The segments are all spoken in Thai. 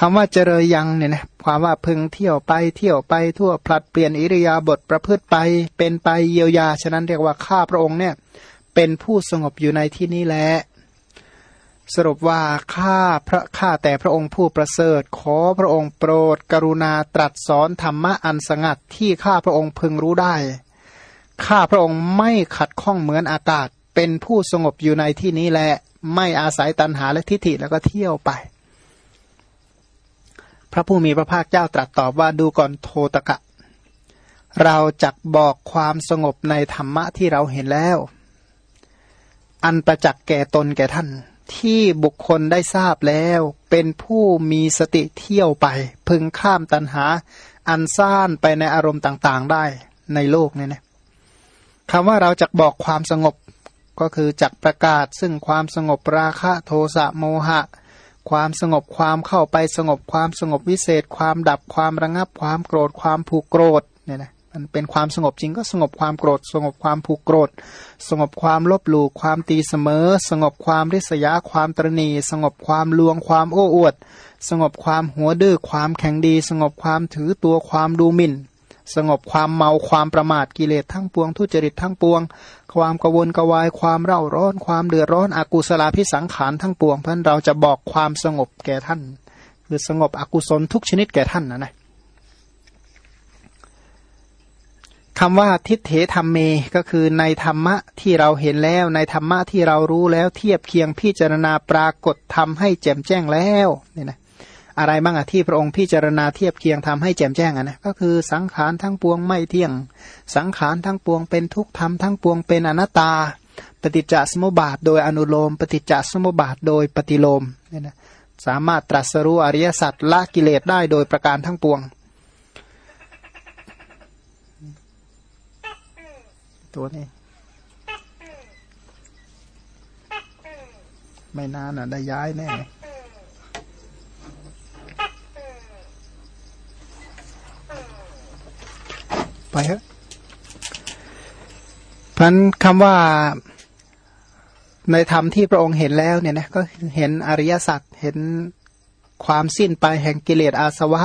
คำว่าเจริญยังเนี่ยนะความว่าพึงเที่ยวไปเที่ยวไปทั่วพลัดเปลี่ยนอิริยาบถประพฤติไป เป็นไปเยียวยา ฉะนั้นเรียกว่าข้าพระองค์เนี่ยเป็นผู้สงบอยู่ในที่นี้แหละสรุปว่าข้าพระข้าแต่พระองค์ผู้ประเสริฐ ขอพระองค์โปรด กรุณาตรัสสอนธรรมะอันสงัดที่ข้าพระองค์พึงรู้ได้ ข้าพระองค์ไม่ขัดข้องเหมือนอากาศ เป็นผู้สงบอยู่ในที่นี้แหละ ไม่อาศัยตันหาและทิฏฐิแล้วก็เที่ยวไป พระผู้มีพระภาคเจ้าตรัสตอบว่าดูก่อนโทตกะ เราจักบอกความสงบในธรรมะที่เราเห็นแล้ว อันประจักษ์แก่ตนแก่ท่าน ที่บุคคลได้ทราบแล้ว เป็นผู้มีสติเที่ยวไป พึงข้ามตันหา อันซ่านไปในอารมณ์ต่างๆได้ในโลกเนี่ยนะคำว่าเราจะบอกความสงบก็คือจักประกาศซึ่งความสงบราคะโทสะโมหะ ความสงบความเข้าไปสงบความสงบวิเศษ ความดับความระงับความโกรธความผูกโกรธเนี่ยนะมันเป็นความสงบจริงก็สงบความโกรธ สงบความผูกโกรธ สงบความลบหลู่ความตีเสมอ สงบความริษยาความตรณี สงบความลวงความโอ้อวด สงบความหัวดื้อความแข็งดี สงบความถือตัวความดูหมิ่น สงบความเมาความประมาทกิเลสทั้งปวงทุจริตทั้งปวง ความกวนกวายความเร่าร้อน ความเดือดร้อนอกุศลาพิสังขารทั้งปวงเพราะเราจะบอกความสงบแก่ท่านคือสงบอกุศลทุกชนิดแก่ท่านนะนะคำว่าทิฏเถธรรมเมก็คือในธรรมะที่เราเห็นแล้ว ในธรรมะที่เรารู้แล้วเทียบเคียงพิจารณาปรากฏทำให้แจ่มแจ้งแล้วเนี่ยนะ อะไรบ้างอะที่พระองค์พิจารณาเทียบเคียงทำให้แจ่มแจ้งอะนะก็คือสังขารทั้งปวงไม่เที่ยง สังขารทั้งปวงเป็นทุกธรรมทั้งปวงเป็นอนัตตา ปฏิจจสมุปบาทโดยอนุโลม ปฏิจจสมุปบาทโดยปฏิโลมเนี่ยนะสามารถตรัสรู้อริยสัจละกิเลสได้โดยประการทั้งปวง ตัวนี้ ไม่นานอะได้ย้ายแน่ ไปเถอะพันคำว่าในธรรมที่พระองค์เห็นแล้วเนี่ยนะก็เห็นอริยสัจเห็นความสิ้นไปแห่งกิเลสอาสวะ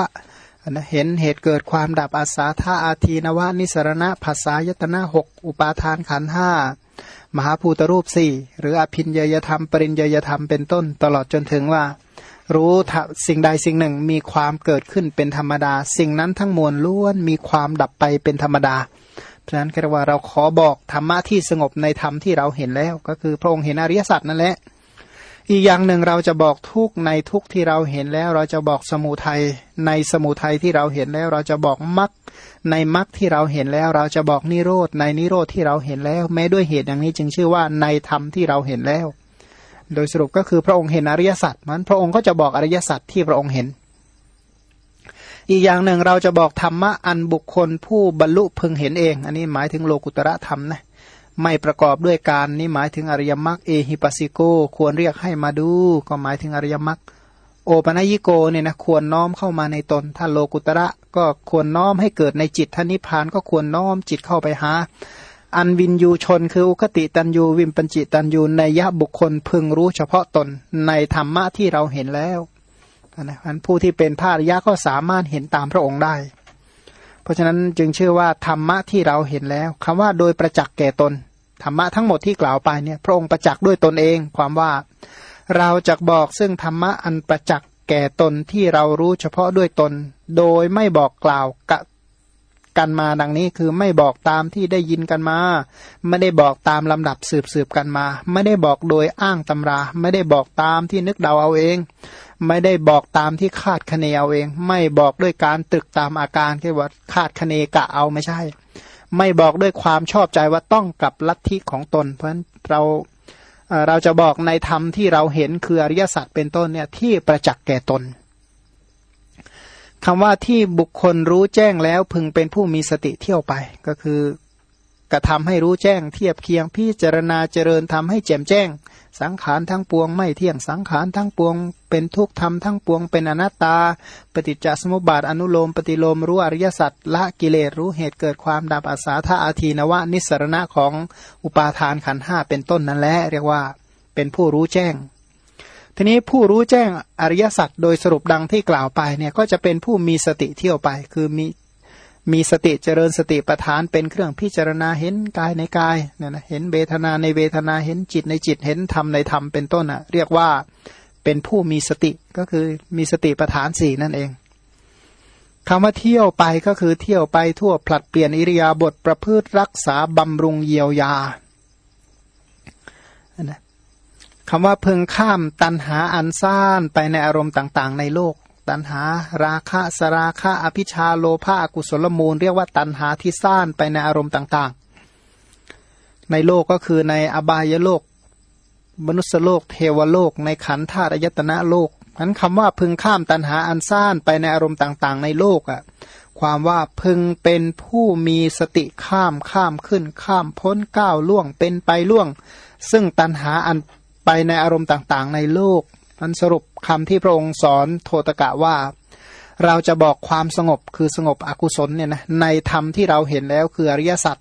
นะเห็นเหตุเกิดความดับอาสาธาอาทีนวานิสรณะภาษายตนะหกอุปาทานขันห้ามหาภูตรูปสี่หรืออภินยยธรรม ปริญยยธรรมเป็นต้น ตลอดจนถึงว่า รู้สิ่งใดสิ่งหนึ่งมีความเกิดขึ้นเป็นธรรมดา สิ่งนั้นทั้งมวลล้วนมีความดับไปเป็นธรรมดาเพราะฉะนั้นก็ว่าเราขอบอกธรรมะที่สงบในธรรมที่เราเห็นแล้ว ก็คือพระองค์เห็นอริยสัจนั่นแหละอีกอย่างหนึ่งเราจะบอกทุกในทุกที่เราเห็นแล้ว เราจะบอกสมุทัยในสมุทัยที่เราเห็นแล้ว เราจะบอกมรรคในมรรคที่เราเห็นแล้ว เราจะบอกนิโรธในนิโรธที่เราเห็นแล้ว แม้ด้วยเหตุอย่างนี้จึงชื่อว่าในธรรมที่เราเห็นแล้ว โดยสรุปก็คือพระองค์เห็นอริยสัจมันพระองค์ก็จะบอกอริยสัจที่พระองค์เห็น อีกอย่างหนึ่งเราจะบอกธรรมะอันบุคคลผู้บรรลุพึงเห็นเอง อันนี้หมายถึงโลกุตระธรรมนะไม่ประกอบด้วยการนี่หมายถึงอริยมรรคเอหิปัสสิโก ควรเรียกให้มาดู ก็หมายถึงอริยมรรคโอปัญิโกเนี่ยนะควรน้อมเข้ามาในตนถ้าโลกุตระก็ควรน้อมให้เกิดในจิตท่านิพานก็ควรน้อมจิตเข้าไปหา อันวินยูชนคืออุคติตันยูวิมปัญจิตันยูในยะบุคคลพึงรู้เฉพาะตนในธรรมะที่เราเห็นแล้วนะอันผู้ที่เป็นพระอริยะก็สามารถเห็นตามพระองค์ได้ เพราะฉะนั้นจึงเชื่อว่าธรรมะที่เราเห็นแล้วคำว่าโดยประจักษ์แก่ตนธรรมะทั้งหมดที่กล่าวไปเนี่ยพระองค์ประจักษ์ด้วยตนเอง ความว่าเราจะบอกซึ่งธรรมะอันประจักษ์แก่ตนที่เรารู้เฉพาะด้วยตน โดยไม่บอกกล่าวกะ กันมาดังนี้คือไม่บอกตามที่ได้ยินกันมา ไม่ได้บอกตามลำดับสืบสืบกันมา ไม่ได้บอกโดยอ้างตำรา ไม่ได้บอกตามที่นึกเดาเอาเอง ไม่ได้บอกตามที่คาดคะเนเอาเอง ไม่บอกด้วยการตึกตามอาการที่ว่าคาดคะเนกะเอาไม่ใช่ ไม่บอกด้วยความชอบใจว่าต้องกับลัทธิของตน เพราะฉะนั้นเราเราจะบอกในธรรมที่เราเห็นคืออริยสัจเป็นต้นเนี่ยที่ประจักษ์แก่ตน คำว่าที่บุคคลรู้แจ้งแล้วพึงเป็นผู้มีสติเที่ยวไป ก็คือกระทำให้รู้แจ้งเทียบเคียงพิจารณาเจริญทำให้แจ่มแจ้ง สังขารทั้งปวงไม่เที่ยงสังขารทั้งปวง เป็นทุกธรรมทั้งปวง เป็นอนัตตา ปฏิจจสมุปบาทอนุโลม ปฏิโลมรู้อริยสัจละกิเลสรู้เหตุเกิดความดับอาสาธาอาทีนวะนิสรณะของอุปาทานขันห้าเป็นต้นนั่นแหละเรียกว่าเป็นผู้รู้แจ้ง ทีนี้ผู้รู้แจ้งอริยสัจโดยสรุปดังที่กล่าวไปเนี่ยก็จะเป็นผู้มีสติเที่ยวไป คือมีมีสติเจริญสติปัฏฐานเป็นเครื่องพิจารณาเห็นกายในกายเนี่ยนะเห็นเวทนาในเวทนาเห็นจิตในจิตเห็นธรรมในธรรมเป็นต้นอะ เรียกว่าเป็นผู้มีสติก็คือมีสติปัฏฐานสี่นั่นเองคำว่าเที่ยวไปก็คือเที่ยวไปทั่วผลัดเปลี่ยนอิริยาบถประพฤติรักษาบำรุงเยียวยานะ คำว่าพึงข้ามตันหาอันซ่านไปในอารมณ์ต่างๆ ในโลก ตันหาราคะสราคะอภิชาโลภะกุศลมูล เรียกว่าตันหาที่ซ่านไปในอารมณ์ต่างๆ ในโลกก็คือในอบายโลก มนุษยโลก เทวโลก ในขันธาตุยตนะโลกนั้นคำว่าพึงข้ามตันหาอันซ่านไปในอารมณ์ต่างๆ ในโลกอะ่ะความว่าพึงเป็นผู้มีสติข้ามข้ามขึ้นข้ามพ้นก้าวล่วงเป็นไปล่วง ซึ่งตันหาอัน ไปในอารมณ์ต่างๆ ในโลกมันสรุปคำที่พระองค์สอนโทตกะว่า เราจะบอกความสงบคือสงบอกุศลเนี่ยนะในธรรมที่เราเห็นแล้วคืออริยสัจ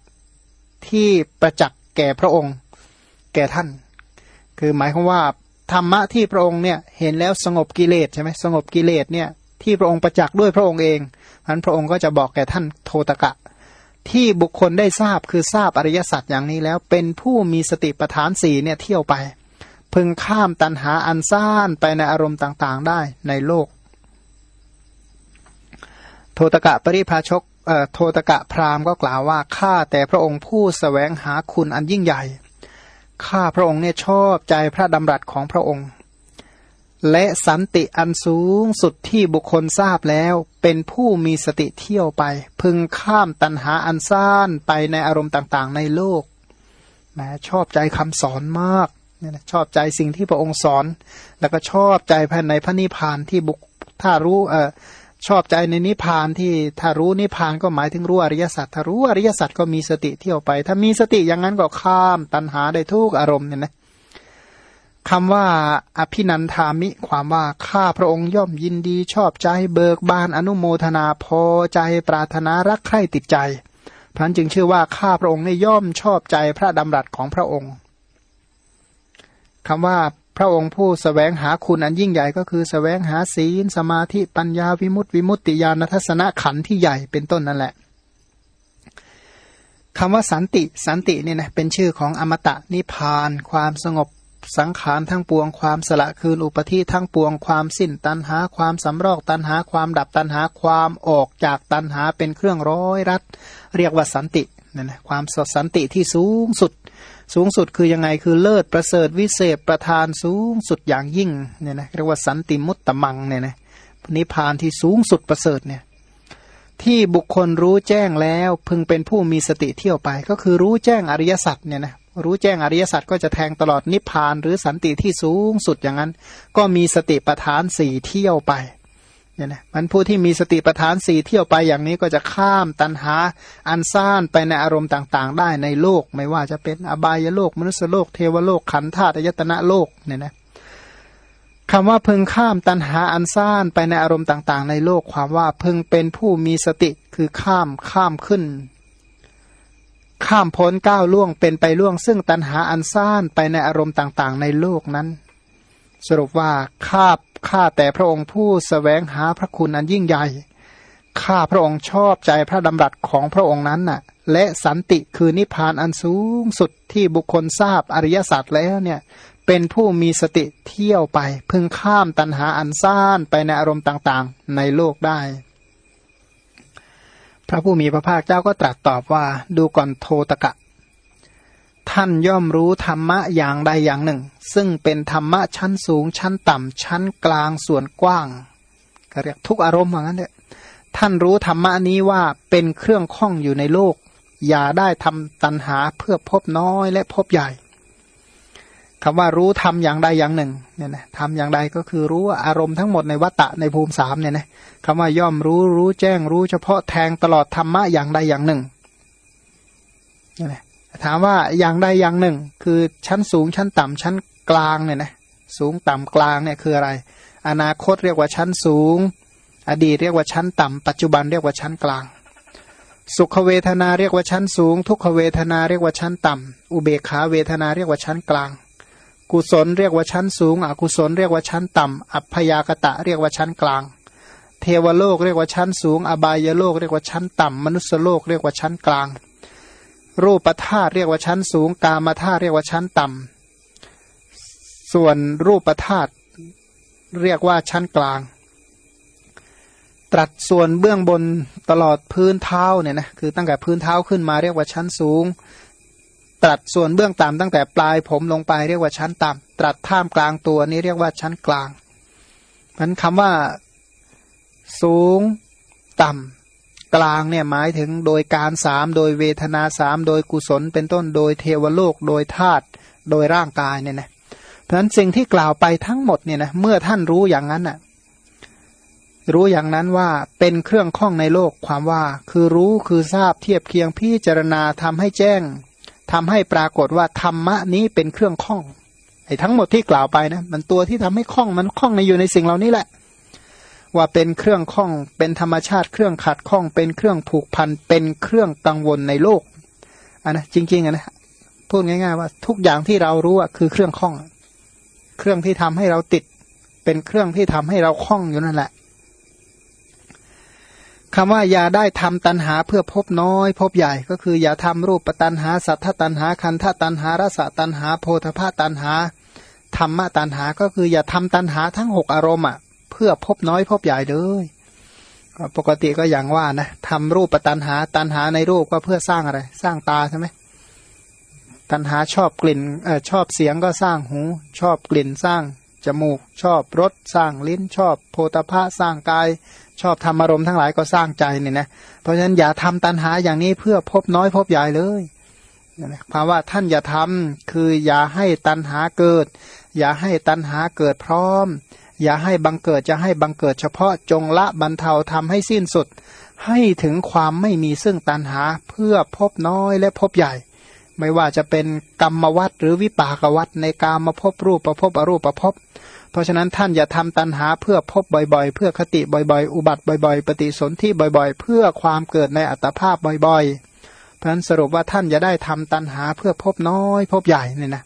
ที่ประจักษ์แก่พระองค์ แก่ท่าน คือหมายความว่าธรรมะที่พระองค์เนี่ยเห็นแล้วสงบกิเลสใช่ไหมสงบกิเลสเนี่ยที่พระองค์ประจักษ์ด้วยพระองค์เองนั้นพระองค์ก็จะบอกแก่ท่านโทตกะ ที่บุคคลได้ทราบคือทราบอริยสัจอย่างนี้แล้วเป็นผู้มีสติปัฏฐานสี่เนี่ยเที่ยวไป พึงข้ามตันหาอันซ่านไปในอารมณ์ต่างๆได้ในโลก โทตกะปริภาชกโทตกะพราหมณ์ก็กล่าวว่าข้าแต่พระองค์ผู้สแสวงหาคุณอันยิ่งใหญ่ข้าพระองค์เนี่ยชอบใจพระดำรัสของพระองค์ และสันติอันสูงสุดที่บุคคลทราบแล้วเป็นผู้มีสติเที่ยวไป พึงข้ามตันหาอันซ่านไปในอารมณ์ต่างๆ ในโลกแหมชอบใจคำสอนมาก เนี่ยชอบใจสิ่งที่พระองค์สอน แล้วก็ชอบใจภายในพระนิพพานที่บุคถ้ารู้เออชอบใจในนิพพานที่ถ้ารู้นิพพานก็หมายถึงรู้อริยสัจถ้ารู้อริยสัจก็มีสติเที่ยวไป ถ้ามีสติอย่างนั้นก็ข้ามตัณหาได้ทุกอารมณ์เนี่ยนะคำว่าอภินันทามิ ความว่าข้าพระองค์ย่อมยินดี ชอบใจเบิกบานอนุโมทนาพอใจปรารถนารักใคร่ติดใจพรันจึงชื่อว่าข้าพระองค์ย่อมชอบใจพระดำรัสของพระองค์ คำว่าพระองค์ผู้สแสวงหาคุณอันยิ่งใหญ่ก็คือสแสวงหาศีล สมาธิปัญญาวิมุตติวิมุตติญาณทัศนขันที่ใหญ่เป็นต้นนั่นแหละคำว่าสันติสันติเนี่ยนะเป็นชื่อของอมตะนิพาน ความสงบสังขารทั้งปวง ความสละคืนอุปธิทั้งปวง ความสิ้นตันหา ความสำรอกตันหา ความดับตันหา ความออกจากตันหาเป็นเครื่องร้อยรัด เรียกว่าสันติเนี่ยนะความสดสันติที่สูงสุด สูงสุดคือยังไงคือเลิศประเสริฐวิเศษประธานสูงสุดอย่างยิ่งเนี่ยนะเรียกว่าสันติมุตตมังเนี่ยนะนิพพานที่สูงสุดประเสริฐเนี่ยที่บุคคลรู้แจ้งแล้วพึงเป็นผู้มีสติเที่ยวไป ก็คือรู้แจ้งอริยสัจเนี่ยนะรู้แจ้งอริยสัจก็จะแทงตลอดนิพพานหรือสันติที่สูงสุดอย่างนั้น ก็มีสติประธานสี่เที่ยวไป เนี่ยนะมันผู้ที่มีสติปัฏฐานสี่เที่ยวไปอย่างนี้ก็จะข้ามตันหาอันซ่านไปในอารมณ์ต่าง ๆ ได้ในโลก ไม่ว่าจะเป็นอบายโลก มนุษยโลก เทวโลกขันธาตุยตนะโลกเนี่ยนะคำว่าพึงข้ามตันหาอันซ่านไปในอารมณ์ต่าง ๆ ในโลกความว่าพึงเป็นผู้มีสติคือข้ามข้ามขึ้น ข้ามพ้นก้าวล่วงเป็นไปล่วง ซึ่งตันหาอันซ่านไปในอารมณ์ต่าง ๆ ในโลกนั้น สรุปว่าข้า ข้าแต่พระองค์ผู้สแสวงหาพระคุณอันยิ่งใหญ่ ข้าพระองค์ชอบใจพระดำรัสของพระองค์นั้นน่ะ และสันติคือนิพพานอันสูงสุดที่บุคคลทราบอริยสัจแล้วเนี่ย เป็นผู้มีสติเที่ยวไป พึงข้ามตันหาอันซ่านไปในอารมณ์ต่างๆ ในโลกได้ พระผู้มีพระภาคเจ้าก็ตรัสตอบว่า ดูก่อนโทตกะ ท่านย่อมรู้ธรรมะอย่างใดอย่างหนึ่ง ซึ่งเป็นธรรมะชั้นสูงชั้นต่ำชั้นกลางส่วนกว้างก็เรียกทุกอารมณ์เหมือนกันเนี่ยท่านรู้ธรรมะนี้ว่าเป็นเครื่องข้องอยู่ในโลก อย่าได้ทำตันหาเพื่อพบน้อยและพบใหญ่คำว่ารู้ทำอย่างใดอย่างหนึ่งเนี่ยนะทำอย่างใดก็คือรู้อารมณ์ทั้งหมดในวัตตะในภูมิสามเนี่ยนะคำว่าย่อมรู้รู้แจ้งรู้เฉพาะแทงตลอดธรรมะอย่างใดอย่างหนึ่งเนี่ยนะ ถามว่าอย่างใดอย่างหนึ่ง คือชั้นสูงชั้นต่ำชั้นกลางเนี่ยนะสูงต่ำกลางเนี่ยคืออะไร อนาคตเรียกว่าชั้นสูง อดีตเรียกว่าชั้นต่ำปัจจุบันเรียกว่าชั้นกลาง สุขเวทนาเรียกว่าชั้นสูง ทุกขเวทนาเรียกว่าชั้นต่ำอุเบกขาเวทนาเรียกว่าชั้นกลาง กุศลเรียกว่าชั้นสูง อกุศลเรียกว่าชั้นต่ำอัพยากตะเรียกว่าชั้นกลาง เทวโลกเรียกว่าชั้นสูง อบายโลกเรียกว่าชั้นต่ำมนุษยโลกเรียกว่าชั้นกลาง รูปธาตุเรียกว่าชั้นสูง กามธาตุเรียกว่าชั้นต่ำส่วนรูปธาตุเรียกว่าชั้นกลาง ตรัสส่วนเบื้องบนตลอดพื้นเท้าเนี่ยนะคือตั้งแต่พื้นเท้าขึ้นมาเรียกว่าชั้นสูง ตรัสส่วนเบื้องต่ำตั้งแต่ปลายผมลงไปเรียกว่าชั้นต่ำตรัสท่ามกลางตัวนี้เรียกว่าชั้นกลางมันคำว่าสูง ต่ำ กลางเนี่ยหมายถึงโดยการสามโดยเวทนาสามโดยกุศล เป็นต้นโดยเทวโลกโดยธาตุโดยร่างกายเนี่ยนะเพราะฉะนั้นสิ่งที่กล่าวไปทั้งหมดเนี่ยนะเมื่อท่านรู้อย่างนั้นน่ะรู้อย่างนั้นว่าเป็นเครื่องข้องในโลกความว่า คือรู้คือทราบเทียบเคียงพิจารณาทำให้แจ้งทำให้ปรากฏว่าธรรมะนี้เป็นเครื่องข้องไอ้ทั้งหมดที่กล่าวไปนะมันตัวที่ทำให้ข้องมันข้องในอยู่ในสิ่งเหล่านี้แหละ ว่าเป็นเครื่องข้อง เป็นธรรมชาติเครื่องขัดข้อง เป็นเครื่องผูกพัน เป็นเครื่องกังวลในโลกอันนะจริงๆอะนะพูดง่าย ๆ ว่าทุกอย่างที่เรารู้อะคือเครื่องข้อง เครื่องที่ทำให้เราติด เป็นเครื่องที่ทำให้เราคล้องอยู่นั่นแหละคำว่าอย่าได้ทำตันหาเพื่อพบน้อยพบใหญ่ ก็คืออย่าทำรูปปตันหาสัทธตันหาคันธตันหารสตันหาโพธพาตันหาธรรมะตันหา ก็คืออย่าทำตันหาทั้งหกอารมณ์อะ เพื่อพบน้อยพบใหญ่เลยปกติก็อย่างว่านะทำรูปปตันหาตันหาในรูปก็เพื่อสร้างอะไร สร้างตาใช่ไหมตัณหาชอบกลิ่นเออชอบเสียงก็สร้างหู ชอบกลิ่นสร้างจมูก ชอบรสสร้างลิ้น ชอบโพธภะสร้างกาย ชอบธรรมารมณ์ทั้งหลายก็สร้างใจเนี่ยนะเพราะฉะนั้นอย่าทำตัณหาอย่างนี้เพื่อพบน้อยพบใหญ่เลยนะภาวะท่านอย่าทำคืออย่าให้ตัณหาเกิด อย่าให้ตัณหาเกิดพร้อม อย่าให้บังเกิดจะให้บังเกิดเฉพาะจงละบรรเทาทำให้สิ้นสุด ให้ถึงความไม่มีซึ่งตัณหาเพื่อพบน้อยและพบใหญ่ ไม่ว่าจะเป็นกรรมวัดหรือวิปากวัดในการมาพบรูปประพบอรูปประพบเพราะฉะนั้นท่านอย่าทำตันหาเพื่อพบบ่อยๆ เพื่อคติบ่อยๆ อุบัติบ่อยๆ ปฏิสนธิบ่อยๆ เพื่อความเกิดในอัตภาพบ่อยๆเพราะฉะนั้นสรุปว่าท่านจะได้ทำตันหาเพื่อพบน้อยพบใหญ่เนี่ยนะ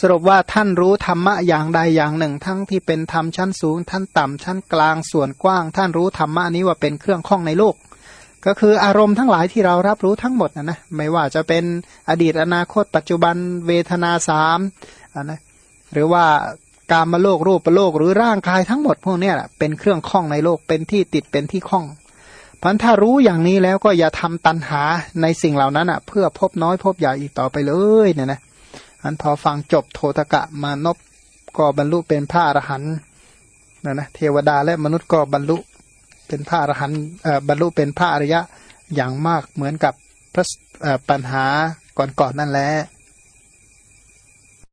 สรุปว่าท่านรู้ธรรมะอย่างใดอย่างหนึ่ง ทั้งที่เป็นธรรมชั้นสูงท่านต่ำชั้นกลางส่วนกว้าง ท่านรู้ธรรมะนี้ว่าเป็นเครื่องข้องในโลก ก็คืออารมณ์ทั้งหลายที่เรารับรู้ทั้งหมดนะนะไม่ว่าจะเป็นอดีตอนาคต ปัจจุบันเวทนาสามนะหรือว่าการมาโลกรูปประโลกหรือร่างกายทั้งหมดพวกนี้แหละเป็นเครื่องข้องในโลกเป็นที่ติดเป็นที่ข้องพันถ้ารู้อย่างนี้แล้วก็อย่าทำตันหาในสิ่งเหล่านั้นอะ เพื่อพบน้อยพบใหญ่อีกต่อไปเลยเนี่ยนะ อันพอฟังจบโทตกะมานบก็บรรลุเป็นพระอรหันต์นะนะเทวดาและมนุษย์ก็บรรลุเป็นพระอรหันต์บรรลุเป็นพระอริยะอย่างมากเหมือนกับพระปัญหาก่อนๆนนั่นแหละ